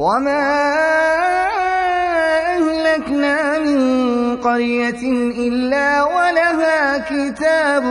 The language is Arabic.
وَمَا أَهْلَكْنَا مِن قَرْيَةٍ إِلَّا وَلَهَا كِتَابٌ